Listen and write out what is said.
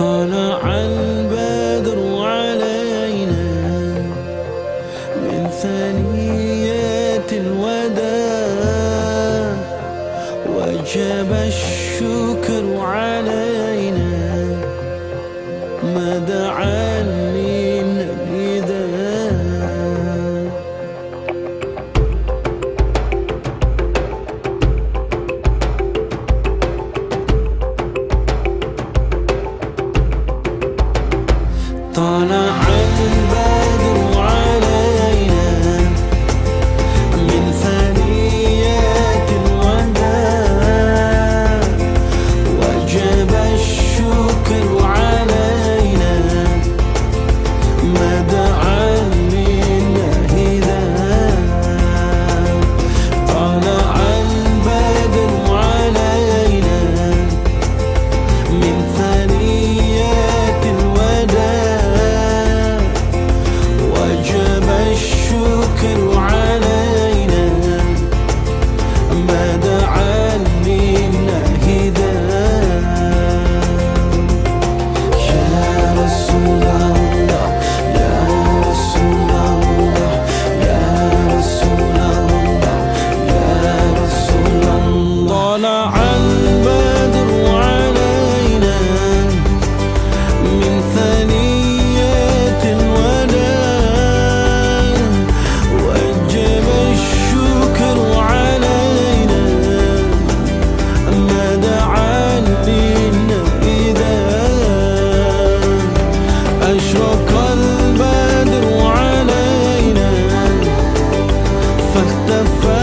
طلع البدر علينا من ثنيات الوداع وجب الشكر علينا ما دعا but the first